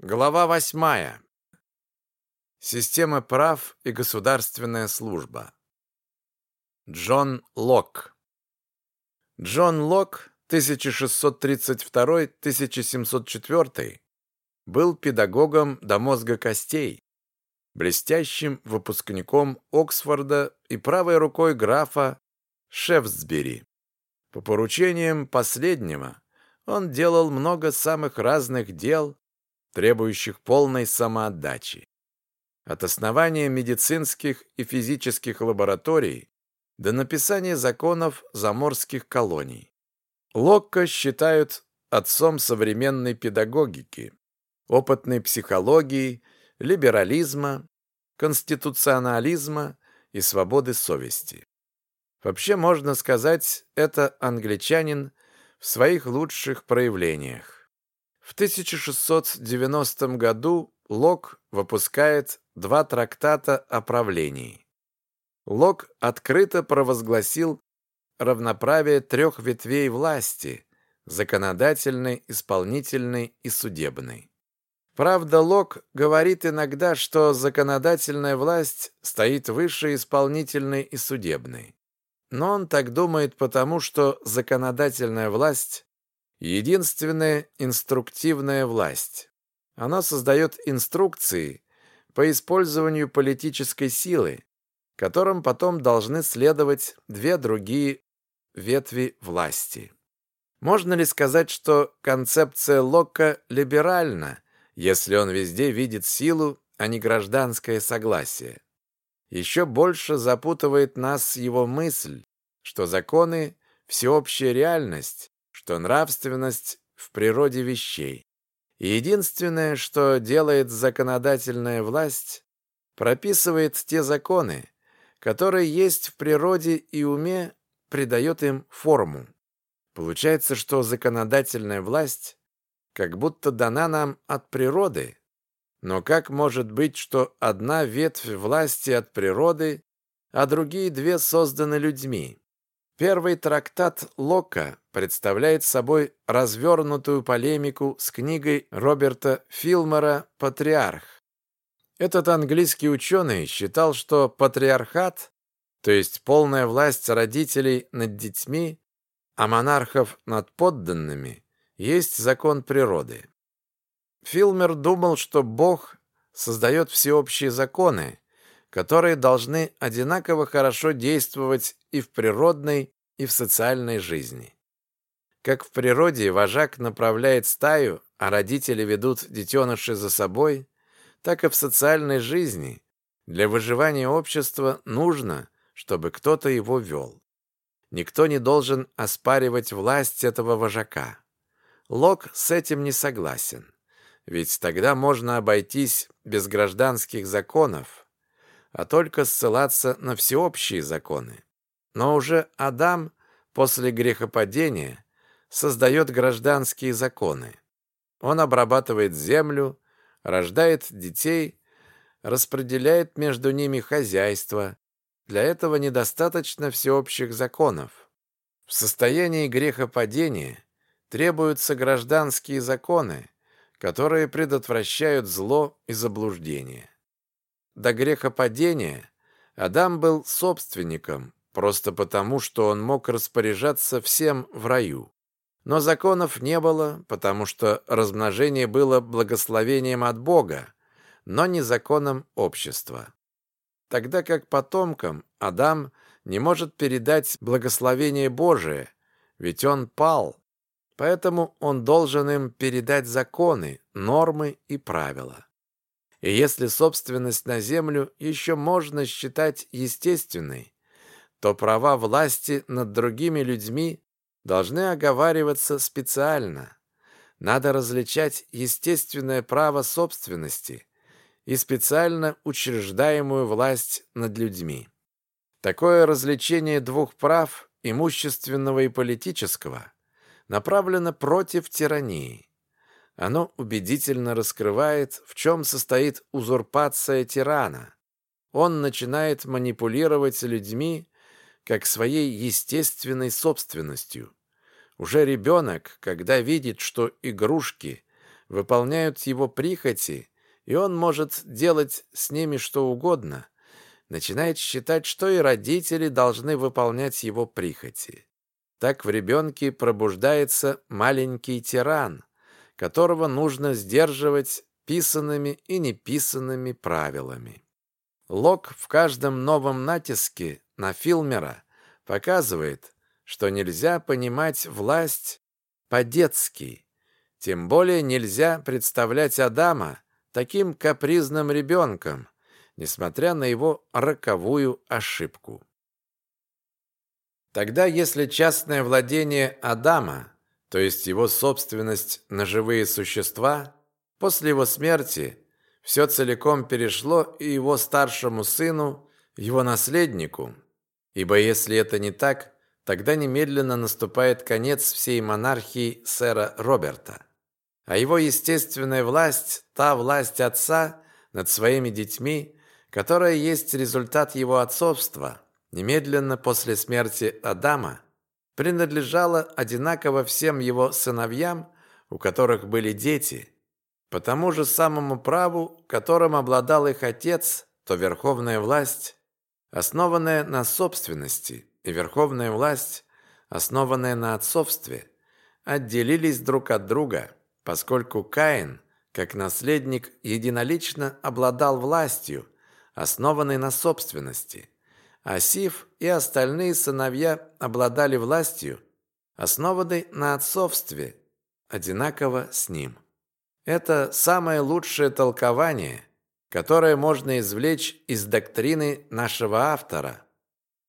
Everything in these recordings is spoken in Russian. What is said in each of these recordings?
Глава восьмая. Система прав и государственная служба. Джон Лок. Джон Лок 1632-1704 был педагогом до мозга костей, блестящим выпускником Оксфорда и правой рукой графа Шефсбери. По поручениям последнего он делал много самых разных дел, требующих полной самоотдачи. От основания медицинских и физических лабораторий до написания законов заморских колоний. Локко считают отцом современной педагогики, опытной психологии, либерализма, конституционализма и свободы совести. Вообще, можно сказать, это англичанин в своих лучших проявлениях. В 1690 году Лок выпускает два трактата о правлении. Лок открыто провозгласил равноправие трех ветвей власти – законодательной, исполнительной и судебной. Правда, Лок говорит иногда, что законодательная власть стоит выше исполнительной и судебной. Но он так думает потому, что законодательная власть единственная инструктивная власть. Она создает инструкции по использованию политической силы, которым потом должны следовать две другие ветви власти. Можно ли сказать, что концепция Локка либеральна, если он везде видит силу, а не гражданское согласие? Еще больше запутывает нас его мысль, что законы – всеобщая реальность, что нравственность в природе вещей. И единственное, что делает законодательная власть, прописывает те законы, которые есть в природе и уме, придает им форму. Получается, что законодательная власть как будто дана нам от природы. Но как может быть, что одна ветвь власти от природы, а другие две созданы людьми? Первый трактат Лока представляет собой развернутую полемику с книгой Роберта Филмора «Патриарх». Этот английский ученый считал, что патриархат, то есть полная власть родителей над детьми, а монархов над подданными, есть закон природы. Филмер думал, что Бог создает всеобщие законы, которые должны одинаково хорошо действовать и в природной, и в социальной жизни. Как в природе вожак направляет стаю, а родители ведут детенышей за собой, так и в социальной жизни для выживания общества нужно, чтобы кто-то его вел. Никто не должен оспаривать власть этого вожака. Лок с этим не согласен, ведь тогда можно обойтись без гражданских законов, а только ссылаться на всеобщие законы. Но уже Адам после грехопадения создает гражданские законы. Он обрабатывает землю, рождает детей, распределяет между ними хозяйство. Для этого недостаточно всеобщих законов. В состоянии грехопадения требуются гражданские законы, которые предотвращают зло и заблуждение. До грехопадения Адам был собственником, просто потому, что он мог распоряжаться всем в раю. Но законов не было, потому что размножение было благословением от Бога, но не законом общества. Тогда как потомкам Адам не может передать благословение Божие, ведь он пал, поэтому он должен им передать законы, нормы и правила. И если собственность на землю еще можно считать естественной, то права власти над другими людьми должны оговариваться специально. Надо различать естественное право собственности и специально учреждаемую власть над людьми. Такое развлечение двух прав, имущественного и политического, направлено против тирании. Оно убедительно раскрывает, в чем состоит узурпация тирана. Он начинает манипулировать людьми как своей естественной собственностью. Уже ребенок, когда видит, что игрушки выполняют его прихоти, и он может делать с ними что угодно, начинает считать, что и родители должны выполнять его прихоти. Так в ребенке пробуждается маленький тиран, которого нужно сдерживать писанными и неписанными правилами. Лок в каждом новом натиске на Филмера показывает, что нельзя понимать власть по-детски, тем более нельзя представлять Адама таким капризным ребенком, несмотря на его роковую ошибку. Тогда, если частное владение Адама, то есть его собственность на живые существа, после его смерти все целиком перешло и его старшему сыну, его наследнику, ибо если это не так, тогда немедленно наступает конец всей монархии сэра Роберта. А его естественная власть, та власть отца над своими детьми, которая есть результат его отцовства – немедленно после смерти Адама принадлежала одинаково всем его сыновьям, у которых были дети, по тому же самому праву, которым обладал их отец, то верховная власть, основанная на собственности, и верховная власть, основанная на отцовстве, отделились друг от друга, поскольку Каин, как наследник, единолично обладал властью, основанной на собственности – Асиф и остальные сыновья обладали властью, основанной на отцовстве, одинаково с ним. Это самое лучшее толкование, которое можно извлечь из доктрины нашего автора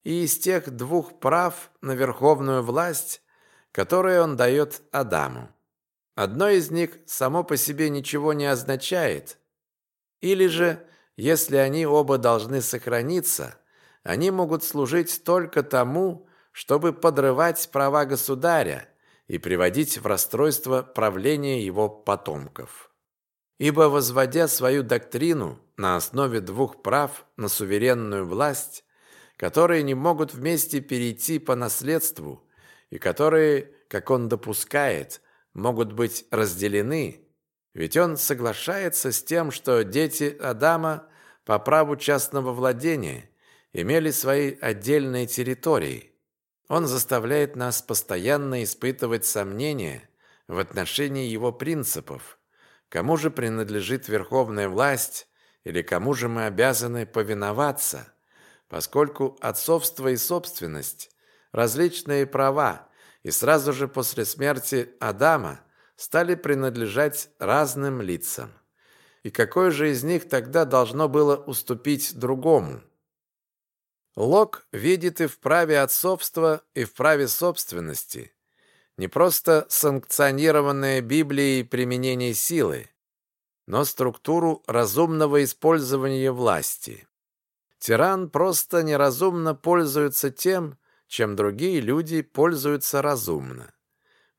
и из тех двух прав на верховную власть, которые он дает Адаму. Одно из них само по себе ничего не означает, или же, если они оба должны сохраниться – они могут служить только тому, чтобы подрывать права государя и приводить в расстройство правления его потомков. Ибо, возводя свою доктрину на основе двух прав на суверенную власть, которые не могут вместе перейти по наследству и которые, как он допускает, могут быть разделены, ведь он соглашается с тем, что дети Адама по праву частного владения имели свои отдельные территории. Он заставляет нас постоянно испытывать сомнения в отношении его принципов. Кому же принадлежит верховная власть или кому же мы обязаны повиноваться, поскольку отцовство и собственность – различные права, и сразу же после смерти Адама стали принадлежать разным лицам. И какое же из них тогда должно было уступить другому? Лок видит и в праве отцовства, и в праве собственности не просто санкционированное Библией применение силы, но структуру разумного использования власти. Тиран просто неразумно пользуется тем, чем другие люди пользуются разумно.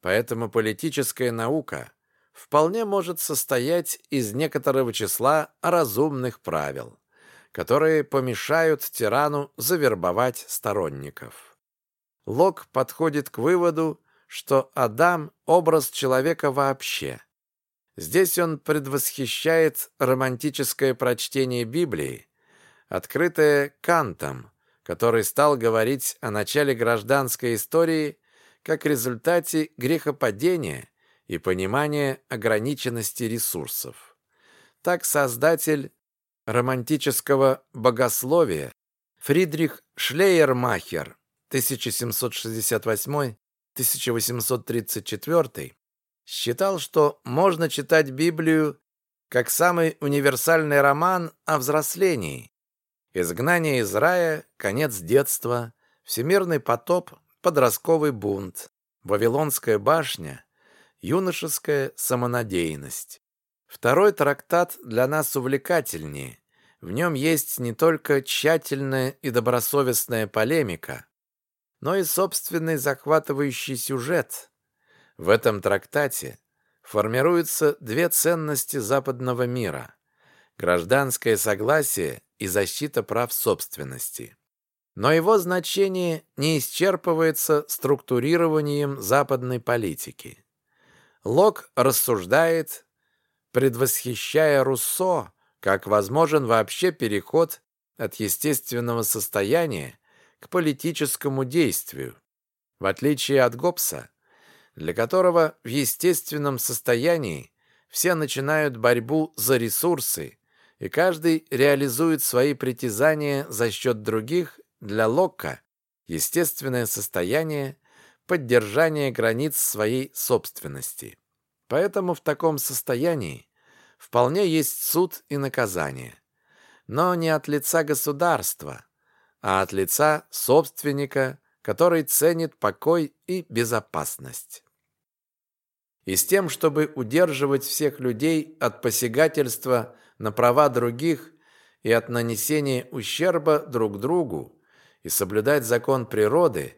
Поэтому политическая наука вполне может состоять из некоторого числа разумных правил которые помешают тирану завербовать сторонников. Лок подходит к выводу, что Адам – образ человека вообще. Здесь он предвосхищает романтическое прочтение Библии, открытое Кантом, который стал говорить о начале гражданской истории как результате грехопадения и понимания ограниченности ресурсов. Так Создатель романтического богословия Фридрих Шлейермахер 1768-1834 считал, что можно читать Библию как самый универсальный роман о взрослении. Изгнание из рая, конец детства, всемирный потоп, подростковый бунт, Вавилонская башня, юношеская самонадеянность. Второй трактат для нас увлекательнее, в нем есть не только тщательная и добросовестная полемика, но и собственный захватывающий сюжет. В этом трактате формируются две ценности западного мира – гражданское согласие и защита прав собственности. Но его значение не исчерпывается структурированием западной политики. Лок рассуждает, предвосхищая Руссо, как возможен вообще переход от естественного состояния к политическому действию. В отличие от Гоббса, для которого в естественном состоянии все начинают борьбу за ресурсы, и каждый реализует свои притязания за счет других, для Локка естественное состояние – поддержание границ своей собственности. Поэтому в таком состоянии вполне есть суд и наказание. Но не от лица государства, а от лица собственника, который ценит покой и безопасность. И с тем, чтобы удерживать всех людей от посягательства на права других и от нанесения ущерба друг другу, и соблюдать закон природы,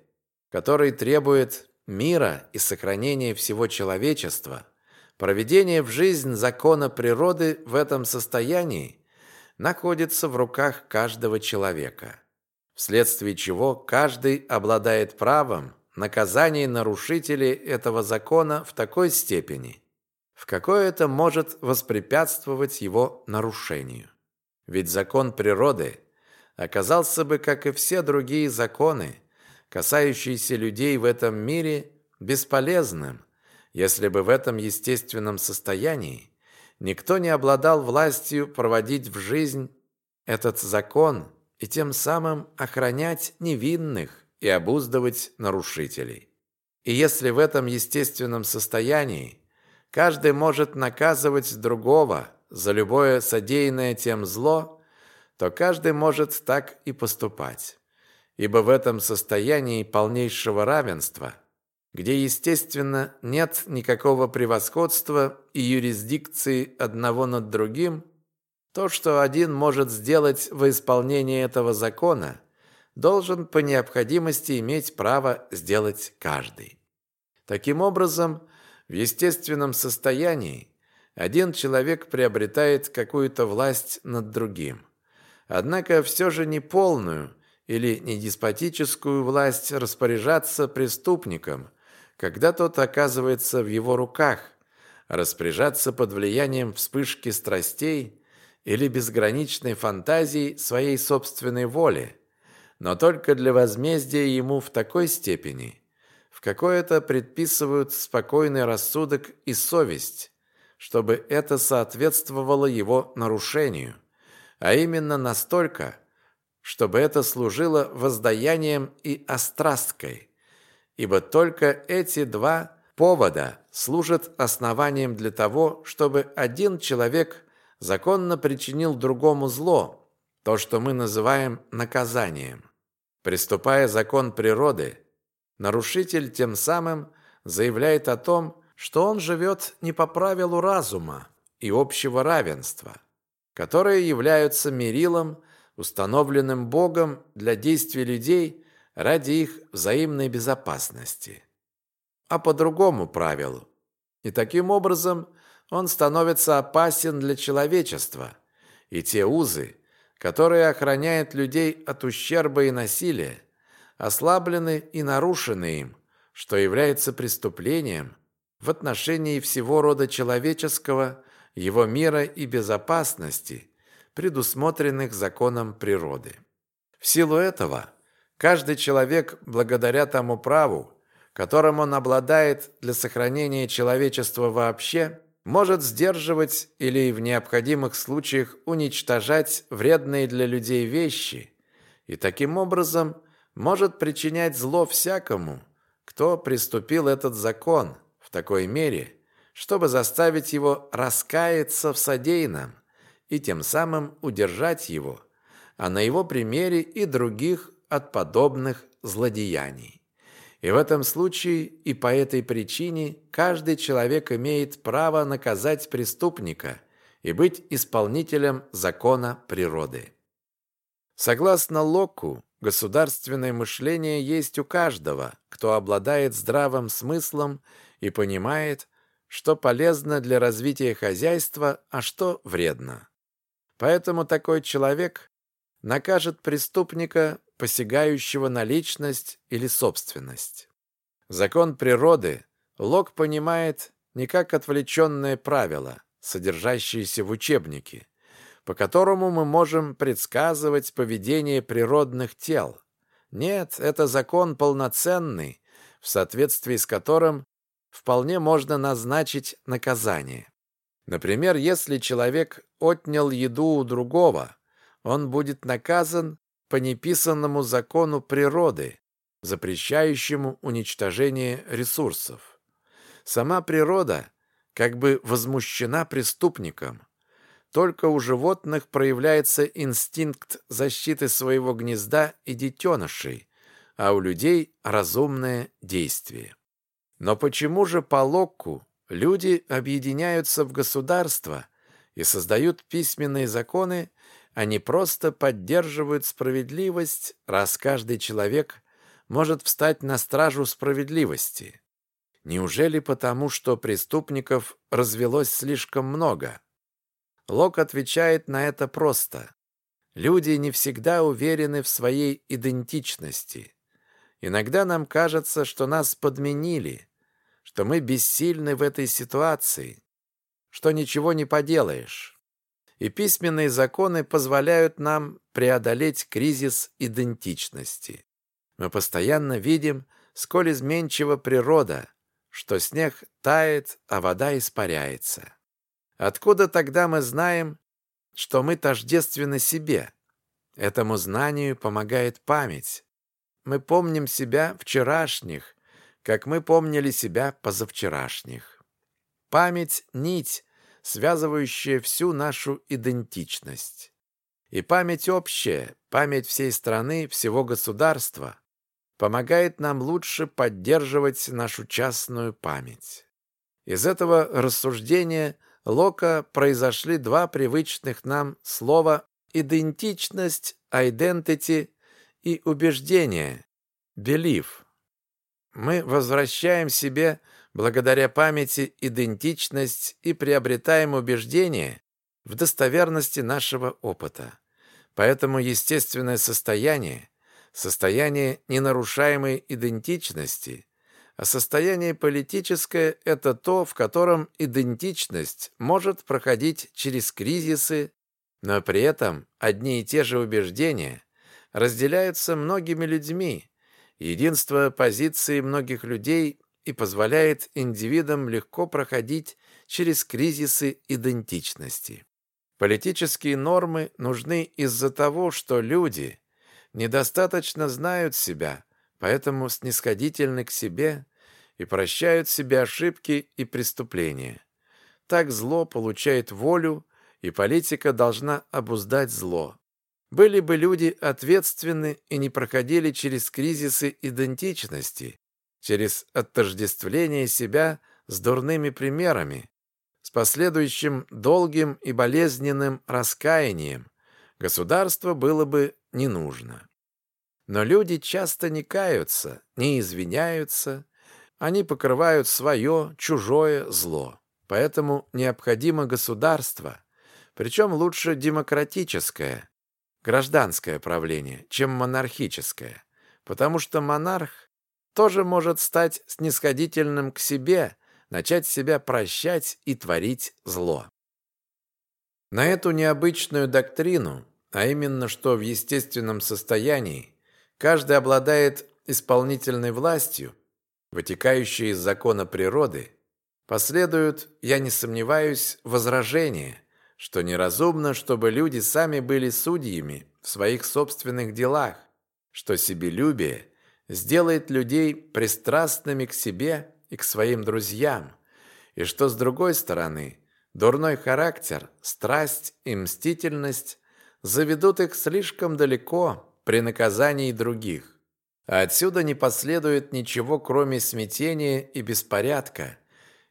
который требует мира и сохранения всего человечества – Проведение в жизнь закона природы в этом состоянии находится в руках каждого человека, вследствие чего каждый обладает правом наказания нарушителей этого закона в такой степени, в какой это может воспрепятствовать его нарушению. Ведь закон природы оказался бы, как и все другие законы, касающиеся людей в этом мире, бесполезным – если бы в этом естественном состоянии никто не обладал властью проводить в жизнь этот закон и тем самым охранять невинных и обуздывать нарушителей. И если в этом естественном состоянии каждый может наказывать другого за любое содеянное тем зло, то каждый может так и поступать. Ибо в этом состоянии полнейшего равенства – где, естественно, нет никакого превосходства и юрисдикции одного над другим, то, что один может сделать во исполнении этого закона, должен по необходимости иметь право сделать каждый. Таким образом, в естественном состоянии один человек приобретает какую-то власть над другим. Однако все же не полную или не деспотическую власть распоряжаться преступником – когда тот оказывается в его руках, распоряжаться под влиянием вспышки страстей или безграничной фантазии своей собственной воли, но только для возмездия ему в такой степени, в какой это предписывают спокойный рассудок и совесть, чтобы это соответствовало его нарушению, а именно настолько, чтобы это служило воздаянием и острасткой – ибо только эти два повода служат основанием для того, чтобы один человек законно причинил другому зло, то, что мы называем наказанием. Приступая закон природы, нарушитель тем самым заявляет о том, что он живет не по правилу разума и общего равенства, которые являются мерилом, установленным Богом для действий людей ради их взаимной безопасности, а по другому правилу. И таким образом он становится опасен для человечества, и те узы, которые охраняют людей от ущерба и насилия, ослаблены и нарушены им, что является преступлением в отношении всего рода человеческого, его мира и безопасности, предусмотренных законом природы. В силу этого Каждый человек, благодаря тому праву, которым он обладает для сохранения человечества вообще, может сдерживать или в необходимых случаях уничтожать вредные для людей вещи и таким образом может причинять зло всякому, кто приступил этот закон в такой мере, чтобы заставить его раскаяться в содеянном и тем самым удержать его, а на его примере и других от подобных злодеяний. И в этом случае и по этой причине каждый человек имеет право наказать преступника и быть исполнителем закона природы. Согласно Локку, государственное мышление есть у каждого, кто обладает здравым смыслом и понимает, что полезно для развития хозяйства, а что вредно. Поэтому такой человек накажет преступника посягающего на личность или собственность. Закон природы Лок понимает не как отвлеченное правило, содержащиеся в учебнике, по которому мы можем предсказывать поведение природных тел. Нет, это закон полноценный, в соответствии с которым вполне можно назначить наказание. Например, если человек отнял еду у другого, он будет наказан по неписанному закону природы, запрещающему уничтожение ресурсов. Сама природа как бы возмущена преступником. Только у животных проявляется инстинкт защиты своего гнезда и детенышей, а у людей разумное действие. Но почему же по Локку люди объединяются в государства и создают письменные законы, не просто поддерживают справедливость, раз каждый человек может встать на стражу справедливости? Неужели потому, что преступников развелось слишком много? Лок отвечает на это просто. Люди не всегда уверены в своей идентичности. Иногда нам кажется, что нас подменили, что мы бессильны в этой ситуации, что ничего не поделаешь. И письменные законы позволяют нам преодолеть кризис идентичности. Мы постоянно видим, сколь изменчива природа, что снег тает, а вода испаряется. Откуда тогда мы знаем, что мы тождественны себе? Этому знанию помогает память. Мы помним себя вчерашних, как мы помнили себя позавчерашних. Память — нить, связывающая всю нашу идентичность. И память общая, память всей страны, всего государства, помогает нам лучше поддерживать нашу частную память. Из этого рассуждения Лока произошли два привычных нам слова «идентичность», «identity» и «убеждение», «belief». Мы возвращаем себе благодаря памяти идентичность и приобретаем убеждение в достоверности нашего опыта. Поэтому естественное состояние, состояние ненарушаемой идентичности, а состояние политическое – это то, в котором идентичность может проходить через кризисы, но при этом одни и те же убеждения разделяются многими людьми, единство позиции многих людей и позволяет индивидам легко проходить через кризисы идентичности. Политические нормы нужны из-за того, что люди недостаточно знают себя, поэтому снисходительны к себе и прощают себе ошибки и преступления. Так зло получает волю, и политика должна обуздать зло. Были бы люди ответственны и не проходили через кризисы идентичности, через отождествление себя с дурными примерами, с последующим долгим и болезненным раскаянием, государство было бы не нужно. Но люди часто не каются, не извиняются, они покрывают свое, чужое зло. Поэтому необходимо государство, причем лучше демократическое, гражданское правление, чем монархическое, потому что монарх тоже может стать снисходительным к себе, начать себя прощать и творить зло. На эту необычную доктрину, а именно что в естественном состоянии каждый обладает исполнительной властью, вытекающей из закона природы, последуют, я не сомневаюсь, возражения, что неразумно, чтобы люди сами были судьями в своих собственных делах, что себелюбие сделает людей пристрастными к себе и к своим друзьям, и что, с другой стороны, дурной характер, страсть и мстительность заведут их слишком далеко при наказании других. А отсюда не последует ничего, кроме смятения и беспорядка,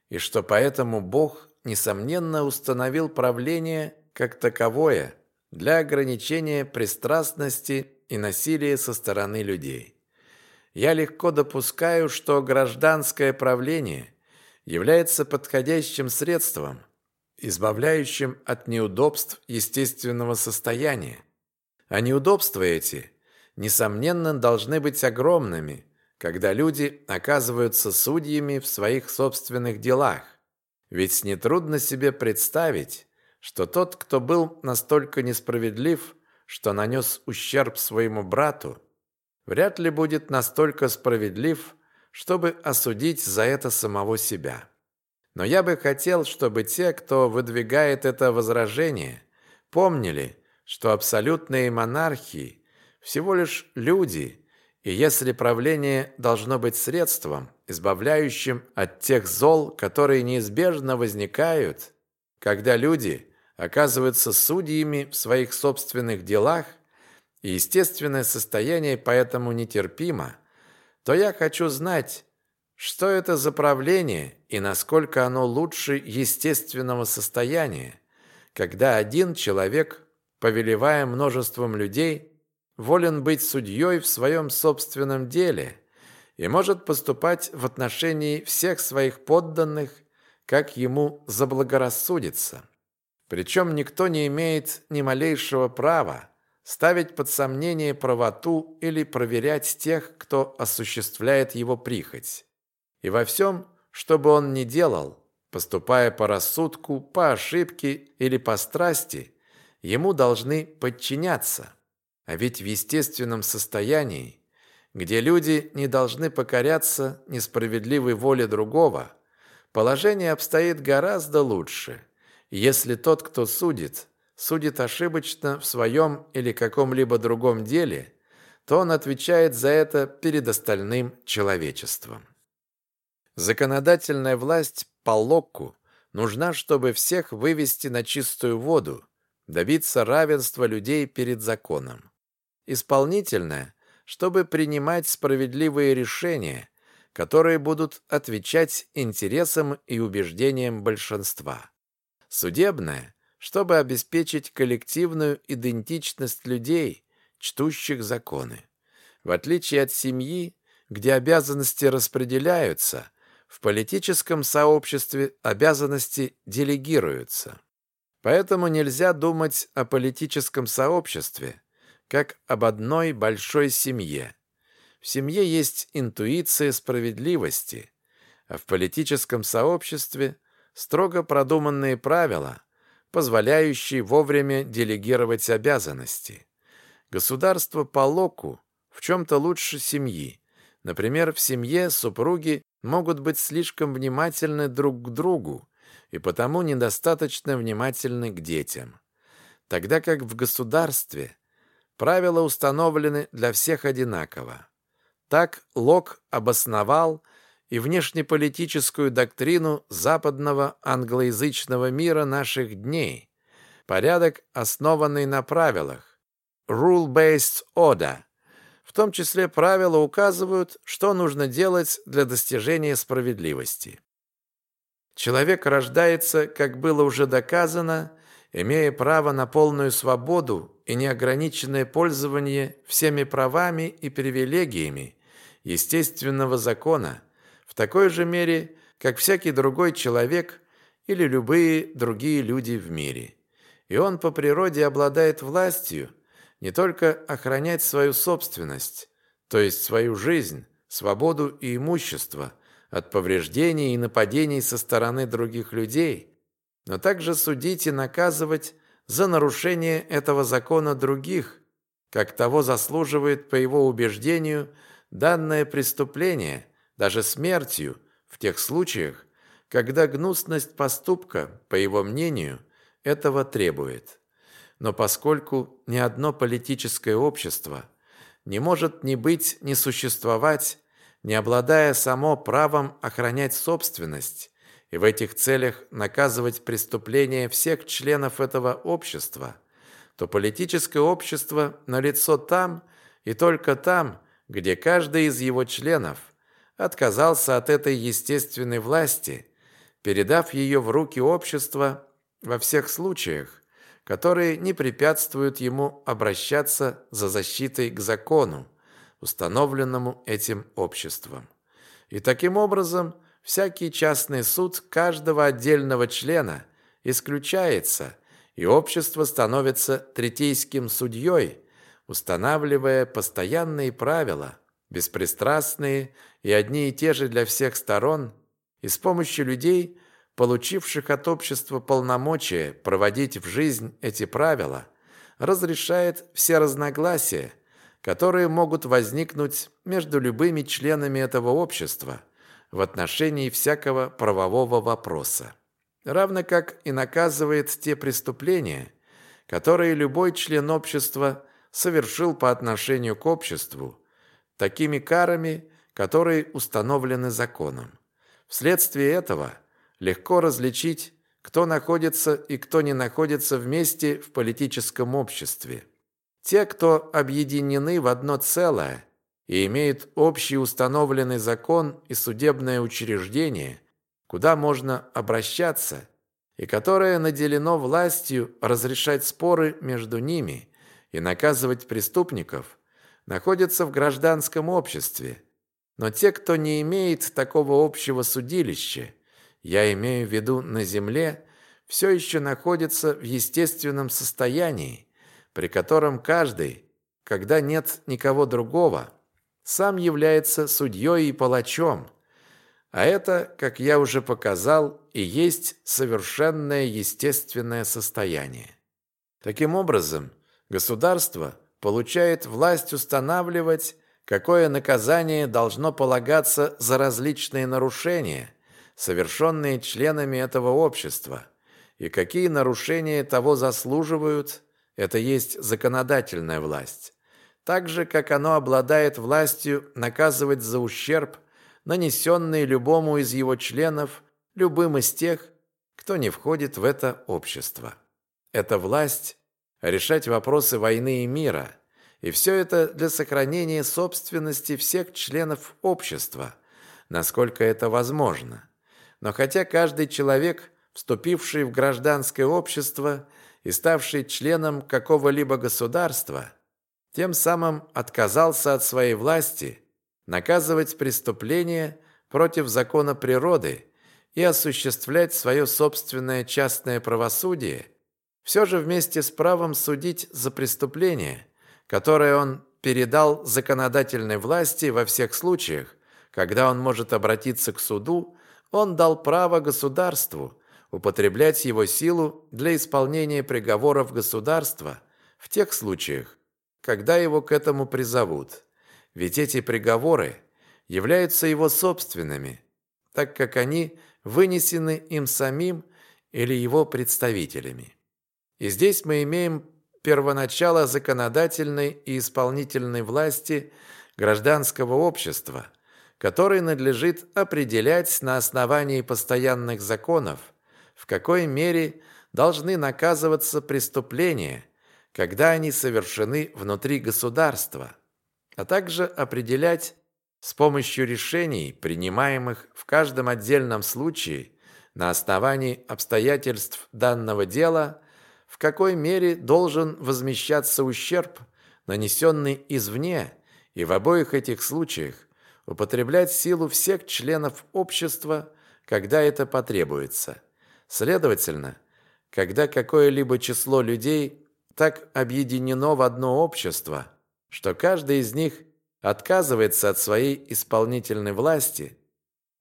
и что поэтому Бог несомненно, установил правление как таковое для ограничения пристрастности и насилия со стороны людей. Я легко допускаю, что гражданское правление является подходящим средством, избавляющим от неудобств естественного состояния. А неудобства эти, несомненно, должны быть огромными, когда люди оказываются судьями в своих собственных делах, Ведь нетрудно себе представить, что тот, кто был настолько несправедлив, что нанес ущерб своему брату, вряд ли будет настолько справедлив, чтобы осудить за это самого себя. Но я бы хотел, чтобы те, кто выдвигает это возражение, помнили, что абсолютные монархии всего лишь люди, и если правление должно быть средством, избавляющим от тех зол, которые неизбежно возникают, когда люди оказываются судьями в своих собственных делах, и естественное состояние поэтому нетерпимо, то я хочу знать, что это за правление и насколько оно лучше естественного состояния, когда один человек, повелевая множеством людей, волен быть судьей в своем собственном деле и может поступать в отношении всех своих подданных, как ему заблагорассудится. Причем никто не имеет ни малейшего права ставить под сомнение правоту или проверять тех, кто осуществляет его прихоть. И во всем, что бы он ни делал, поступая по рассудку, по ошибке или по страсти, ему должны подчиняться. А ведь в естественном состоянии, где люди не должны покоряться несправедливой воле другого, положение обстоит гораздо лучше – если тот, кто судит, судит ошибочно в своем или каком-либо другом деле, то он отвечает за это перед остальным человечеством. Законодательная власть по Локку нужна, чтобы всех вывести на чистую воду, добиться равенства людей перед законом. Исполнительная, чтобы принимать справедливые решения, которые будут отвечать интересам и убеждениям большинства судебное, чтобы обеспечить коллективную идентичность людей, чтущих законы. В отличие от семьи, где обязанности распределяются, в политическом сообществе обязанности делегируются. Поэтому нельзя думать о политическом сообществе как об одной большой семье. В семье есть интуиция справедливости, а в политическом сообществе строго продуманные правила, позволяющие вовремя делегировать обязанности. Государство по локу в чем-то лучше семьи. Например, в семье супруги могут быть слишком внимательны друг к другу и потому недостаточно внимательны к детям. Тогда как в государстве правила установлены для всех одинаково. Так Лок обосновал и внешнеполитическую доктрину западного англоязычного мира наших дней. Порядок, основанный на правилах. Rule-based order. В том числе правила указывают, что нужно делать для достижения справедливости. Человек рождается, как было уже доказано, имея право на полную свободу и неограниченное пользование всеми правами и привилегиями естественного закона – в такой же мере, как всякий другой человек или любые другие люди в мире. И он по природе обладает властью не только охранять свою собственность, то есть свою жизнь, свободу и имущество от повреждений и нападений со стороны других людей, но также судить и наказывать за нарушение этого закона других, как того заслуживает по его убеждению данное преступление – даже смертью в тех случаях, когда гнусность поступка, по его мнению, этого требует. Но поскольку ни одно политическое общество не может ни быть, ни существовать, не обладая само правом охранять собственность и в этих целях наказывать преступления всех членов этого общества, то политическое общество налицо там и только там, где каждый из его членов отказался от этой естественной власти, передав ее в руки общества во всех случаях, которые не препятствуют ему обращаться за защитой к закону, установленному этим обществом. И таким образом всякий частный суд каждого отдельного члена исключается, и общество становится третейским судьей, устанавливая постоянные правила, беспристрастные и одни и те же для всех сторон, и с помощью людей получивших от общества полномочия проводить в жизнь эти правила, разрешает все разногласия, которые могут возникнуть между любыми членами этого общества в отношении всякого правового вопроса. Равно как и наказывает те преступления, которые любой член общества совершил по отношению к обществу, такими карами, которые установлены законом. Вследствие этого легко различить, кто находится и кто не находится вместе в политическом обществе. Те, кто объединены в одно целое и имеют общий установленный закон и судебное учреждение, куда можно обращаться, и которое наделено властью разрешать споры между ними и наказывать преступников, находятся в гражданском обществе. Но те, кто не имеет такого общего судилища, я имею в виду на земле, все еще находятся в естественном состоянии, при котором каждый, когда нет никого другого, сам является судьей и палачом. А это, как я уже показал, и есть совершенное естественное состояние. Таким образом, государство получает власть устанавливать, какое наказание должно полагаться за различные нарушения, совершенные членами этого общества, и какие нарушения того заслуживают, это есть законодательная власть, так же, как оно обладает властью наказывать за ущерб, нанесенный любому из его членов, любым из тех, кто не входит в это общество. Это власть решать вопросы войны и мира, и все это для сохранения собственности всех членов общества, насколько это возможно. Но хотя каждый человек, вступивший в гражданское общество и ставший членом какого-либо государства, тем самым отказался от своей власти наказывать преступления против закона природы и осуществлять свое собственное частное правосудие, все же вместе с правом судить за преступление, которое он передал законодательной власти во всех случаях, когда он может обратиться к суду он дал право государству употреблять его силу для исполнения приговоров государства в тех случаях, когда его к этому призовут. Ведь эти приговоры являются его собственными, так как они вынесены им самим или его представителями. И здесь мы имеем первоначало законодательной и исполнительной власти гражданского общества – который надлежит определять на основании постоянных законов, в какой мере должны наказываться преступления, когда они совершены внутри государства, а также определять с помощью решений, принимаемых в каждом отдельном случае на основании обстоятельств данного дела, какой мере должен возмещаться ущерб, нанесенный извне, и в обоих этих случаях употреблять силу всех членов общества, когда это потребуется. Следовательно, когда какое-либо число людей так объединено в одно общество, что каждый из них отказывается от своей исполнительной власти,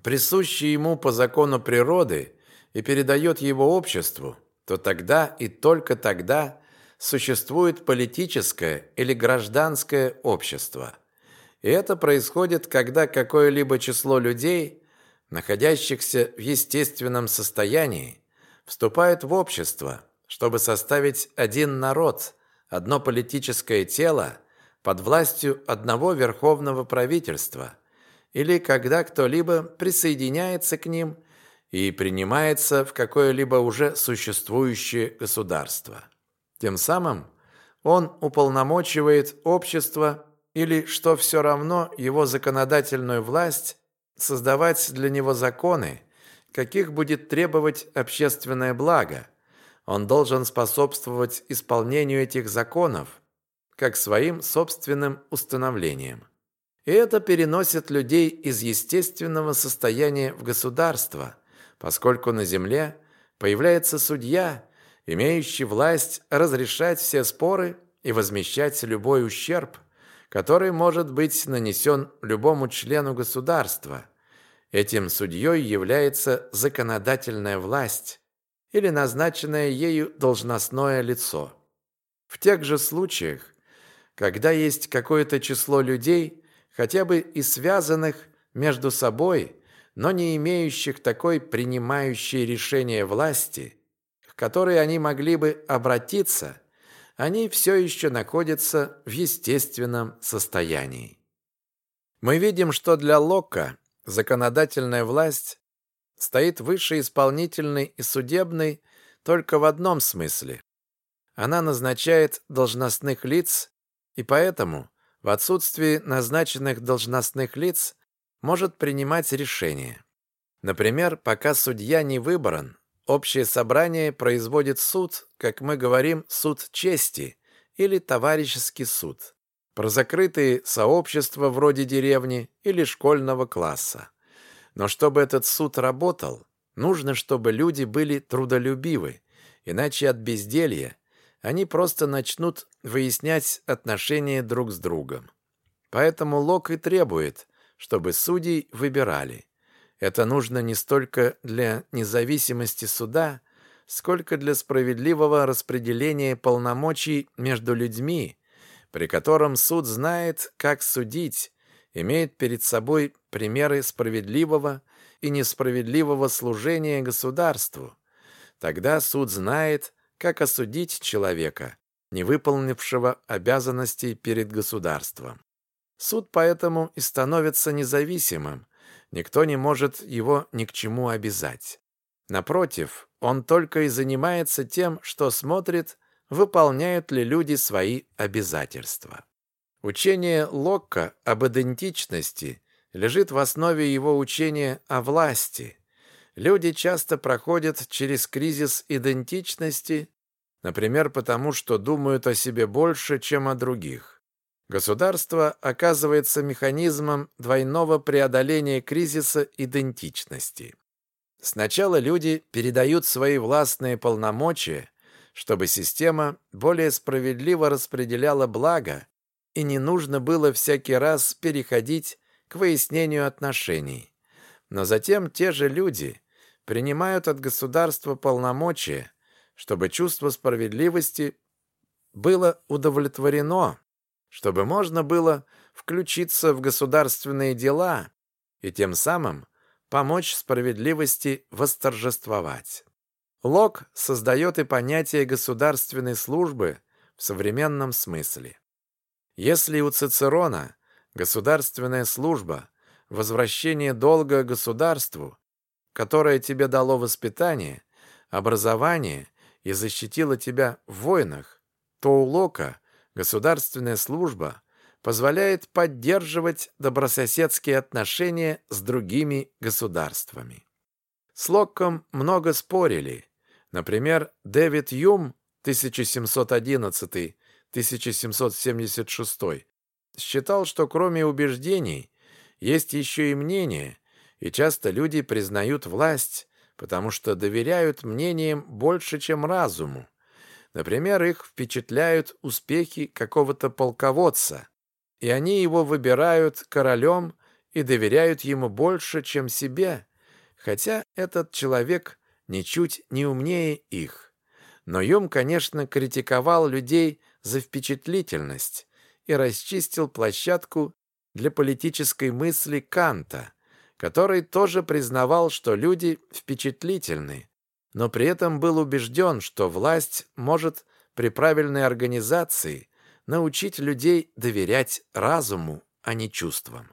присущей ему по закону природы, и передает его обществу, то тогда и только тогда существует политическое или гражданское общество. И это происходит, когда какое-либо число людей, находящихся в естественном состоянии, вступает в общество, чтобы составить один народ, одно политическое тело под властью одного верховного правительства, или когда кто-либо присоединяется к ним и принимается в какое-либо уже существующее государство. Тем самым он уполномочивает общество или, что все равно, его законодательную власть создавать для него законы, каких будет требовать общественное благо. Он должен способствовать исполнению этих законов, как своим собственным установлением. И это переносит людей из естественного состояния в государство, поскольку на земле появляется судья, имеющий власть разрешать все споры и возмещать любой ущерб – который может быть нанесен любому члену государства, Этим судьей является законодательная власть или назначенное ею должностное лицо. В тех же случаях, когда есть какое-то число людей, хотя бы и связанных между собой, но не имеющих такой принимающей решения власти, к которой они могли бы обратиться, они все еще находятся в естественном состоянии. Мы видим, что для Лока законодательная власть стоит выше исполнительной и судебной только в одном смысле. Она назначает должностных лиц, и поэтому в отсутствии назначенных должностных лиц может принимать решения. Например, пока судья не выбран, общее собрание производит суд, как мы говорим, суд чести или товарищеский суд про закрытые сообщества вроде деревни или школьного класса. Но чтобы этот суд работал, нужно, чтобы люди были трудолюбивы, иначе от безделья они просто начнут выяснять отношения друг с другом. Поэтому Лок и требует, чтобы судей выбирали. Это нужно не столько для независимости суда, сколько для справедливого распределения полномочий между людьми, при котором суд знает, как судить, имеет перед собой примеры справедливого и несправедливого служения государству. Тогда суд знает, как осудить человека, не выполнившего обязанностей перед государством. Суд поэтому и становится независимым, никто не может его ни к чему обязать. Напротив, он только и занимается тем, что смотрит, выполняют ли люди свои обязательства. Учение Локка об идентичности лежит в основе его учения о власти. Люди часто проходят через кризис идентичности, например, потому что думают о себе больше, чем о других. Государство оказывается механизмом двойного преодоления кризиса идентичности. Сначала люди передают свои властные полномочия чтобы система более справедливо распределяла благо и не нужно было всякий раз переходить к выяснению отношений. Но затем те же люди принимают от государства полномочия, чтобы чувство справедливости было удовлетворено, чтобы можно было включиться в государственные дела и тем самым помочь справедливости восторжествовать. Лок создает и понятие государственной службы в современном смысле. Если у Цицерона государственная служба – возвращение долга государству, которое тебе дало воспитание, образование и защитило тебя в войнах, то у Лока государственная служба позволяет поддерживать добрососедские отношения с другими государствами. С Локком много спорили – Например, Дэвид Юм 1711-1776 считал, что кроме убеждений есть еще и мнение, и часто люди признают власть, потому что доверяют мнениям больше, чем разуму. Например, их впечатляют успехи какого-то полководца, и они его выбирают королем и доверяют ему больше, чем себе, хотя этот человек ничуть не умнее их. Но Юм, конечно, критиковал людей за впечатлительность и расчистил площадку для политической мысли Канта, который тоже признавал, что люди впечатлительны, но при этом был убежден, что власть может при правильной организации научить людей доверять разуму, а не чувствам.